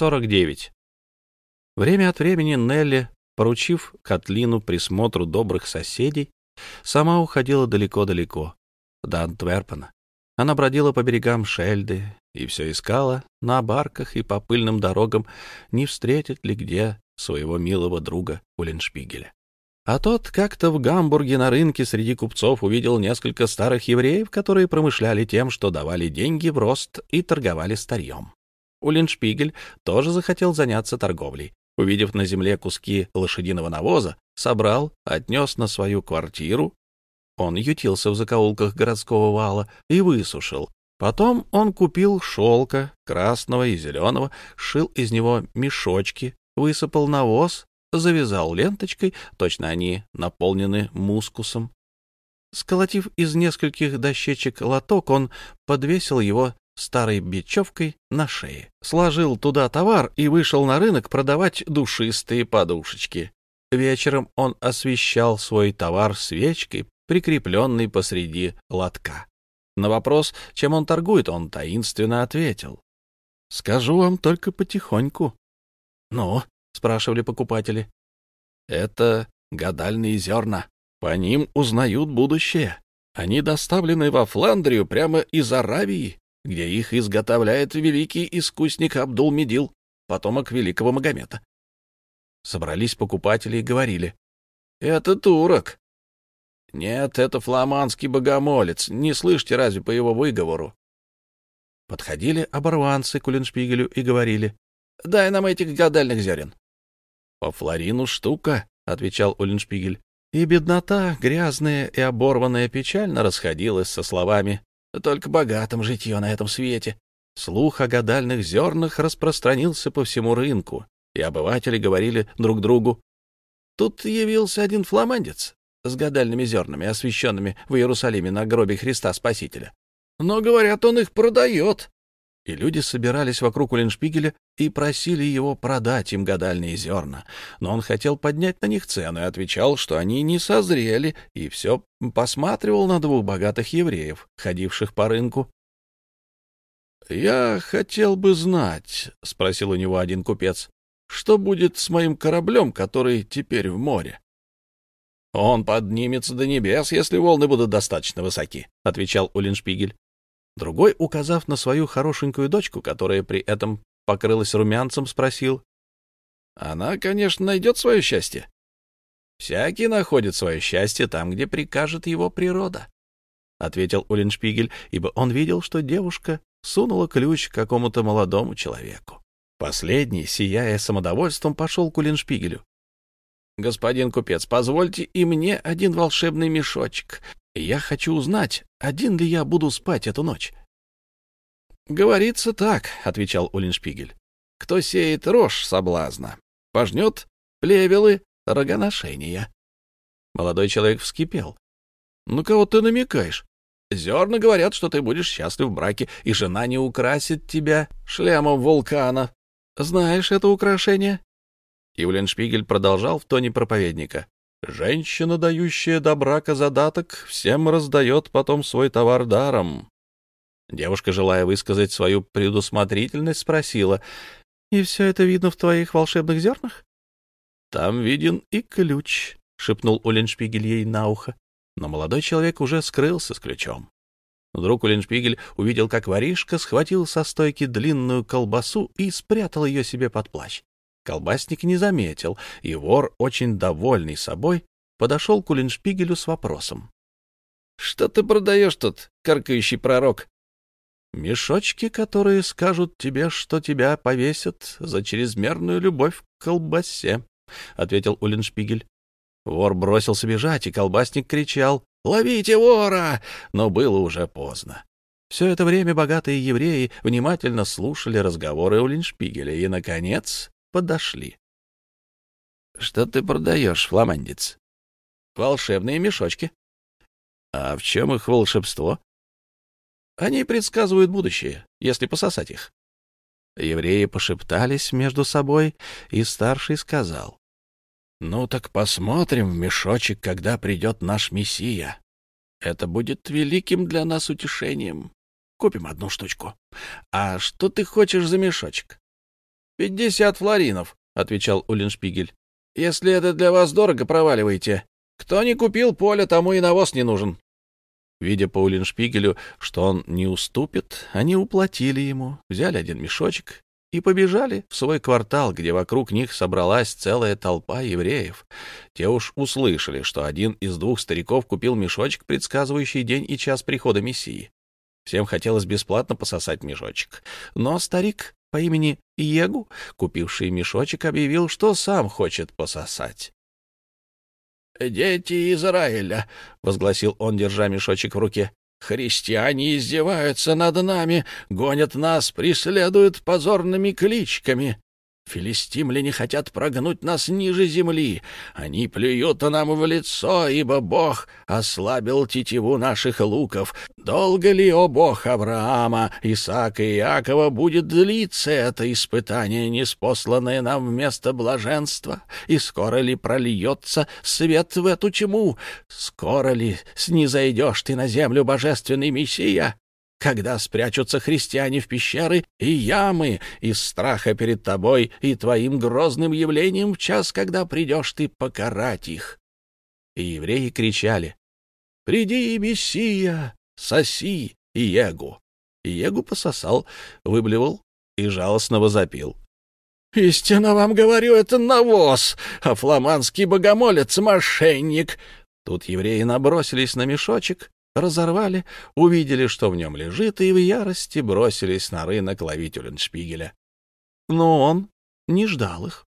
49. Время от времени Нелли, поручив Котлину присмотру добрых соседей, сама уходила далеко-далеко, до Антверпена. Она бродила по берегам Шельды и все искала на барках и по пыльным дорогам, не встретит ли где своего милого друга Улленшпигеля. А тот как-то в Гамбурге на рынке среди купцов увидел несколько старых евреев, которые промышляли тем, что давали деньги в рост и торговали старьем. Уллиншпигель тоже захотел заняться торговлей. Увидев на земле куски лошадиного навоза, собрал, отнес на свою квартиру. Он ютился в закоулках городского вала и высушил. Потом он купил шелка, красного и зеленого, шил из него мешочки, высыпал навоз, завязал ленточкой, точно они наполнены мускусом. Сколотив из нескольких дощечек лоток, он подвесил его старой бечевкой на шее, сложил туда товар и вышел на рынок продавать душистые подушечки. Вечером он освещал свой товар свечкой, прикрепленной посреди лотка. На вопрос, чем он торгует, он таинственно ответил. — Скажу вам только потихоньку. — Ну, — спрашивали покупатели. — Это гадальные зерна. По ним узнают будущее. Они доставлены во Фландрию прямо из Аравии где их изготовляет великий искусник Абдул-Медил, потомок великого Магомета. Собрались покупатели и говорили. — Это турок. — Нет, это фламандский богомолец. Не слышите разве по его выговору? Подходили оборванцы к Уллиншпигелю и говорили. — Дай нам этих гадальных зерен. — По флорину штука, — отвечал Уллиншпигель. И беднота, грязная и оборванная, печально расходилась со словами только богатым житье на этом свете. Слух о гадальных зернах распространился по всему рынку, и обыватели говорили друг другу. Тут явился один фламандец с гадальными зернами, освященными в Иерусалиме на гробе Христа Спасителя. Но, говорят, он их продает и люди собирались вокруг Уллиншпигеля и просили его продать им гадальные зерна. Но он хотел поднять на них цену и отвечал, что они не созрели, и все посматривал на двух богатых евреев, ходивших по рынку. «Я хотел бы знать», — спросил у него один купец, — «что будет с моим кораблем, который теперь в море?» «Он поднимется до небес, если волны будут достаточно высоки», — отвечал Уллиншпигель. Другой, указав на свою хорошенькую дочку, которая при этом покрылась румянцем, спросил. — Она, конечно, найдет свое счастье. — Всякий находит свое счастье там, где прикажет его природа, — ответил Уллиншпигель, ибо он видел, что девушка сунула ключ к какому-то молодому человеку. Последний, сияя самодовольством, пошел к Уллиншпигелю. — Господин купец, позвольте и мне один волшебный мешочек. Я хочу узнать, один ли я буду спать эту ночь. — Говорится так, — отвечал Уллиншпигель. — Кто сеет рожь соблазна, пожнет плевелы рогоношения. Молодой человек вскипел. — Ну, кого ты намекаешь? Зерна говорят, что ты будешь счастлив в браке, и жена не украсит тебя шлемом вулкана. Знаешь это украшение? И Уллиншпигель продолжал в тоне проповедника. Женщина, дающая до брака задаток, всем раздает потом свой товар даром. Девушка, желая высказать свою предусмотрительность, спросила, «И все это видно в твоих волшебных зернах?» «Там виден и ключ», — шепнул Уллиншпигель ей на ухо. Но молодой человек уже скрылся с ключом. Вдруг Уллиншпигель увидел, как воришка схватил со стойки длинную колбасу и спрятал ее себе под плащ. Колбасник не заметил, и вор, очень довольный собой, подошел к Уллиншпигелю с вопросом. — Что ты продаешь тут, каркающий пророк? — Мешочки, которые скажут тебе, что тебя повесят за чрезмерную любовь к колбасе, — ответил Уллиншпигель. Вор бросился бежать, и колбасник кричал «Ловите вора!» Но было уже поздно. Все это время богатые евреи внимательно слушали разговоры Уллиншпигеля, и, наконец, подошли. — Что ты продаешь, фламандец? — Волшебные мешочки. — А в чем их волшебство? — Они предсказывают будущее, если пососать их. Евреи пошептались между собой, и старший сказал. — Ну так посмотрим в мешочек, когда придет наш Мессия. Это будет великим для нас утешением. Купим одну штучку. А что ты хочешь за мешочек? Пятьдесят флоринов», — отвечал Уллиншпигель. «Если это для вас дорого, проваливайте. Кто не купил поле, тому и навоз не нужен». Видя по Уллиншпигелю, что он не уступит, они уплатили ему, взяли один мешочек и побежали в свой квартал, где вокруг них собралась целая толпа евреев. Те уж услышали, что один из двух стариков купил мешочек, предсказывающий день и час прихода Мессии. Всем хотелось бесплатно пососать мешочек. Но старик по имени Егу, купивший мешочек, объявил, что сам хочет пососать. «Дети Израиля», — возгласил он, держа мешочек в руке, Христиане издеваются над нами, гонят нас, преследуют позорными кличками. Филистимляне хотят прогнуть нас ниже земли. Они плюют нам в лицо, ибо Бог ослабил тетиву наших луков. Долго ли, о Бог Авраама, Исаака и Иакова, будет длиться это испытание, неспосланное нам вместо блаженства? И скоро ли прольется свет в эту тьму? Скоро ли снизойдешь ты на землю, божественный Мессия? Когда спрячутся христиане в пещеры и ямы из страха перед тобой и твоим грозным явлением в час, когда придешь ты покарать их. И евреи кричали, «Приди, Мессия, соси Иегу!» Иегу пососал, выблевал и жалостно возопил. «Истинно вам говорю, это навоз, а фламандский богомолец — мошенник!» Тут евреи набросились на мешочек, разорвали, увидели, что в нем лежит, и в ярости бросились на рынок ловить Улленшпигеля. Но он не ждал их.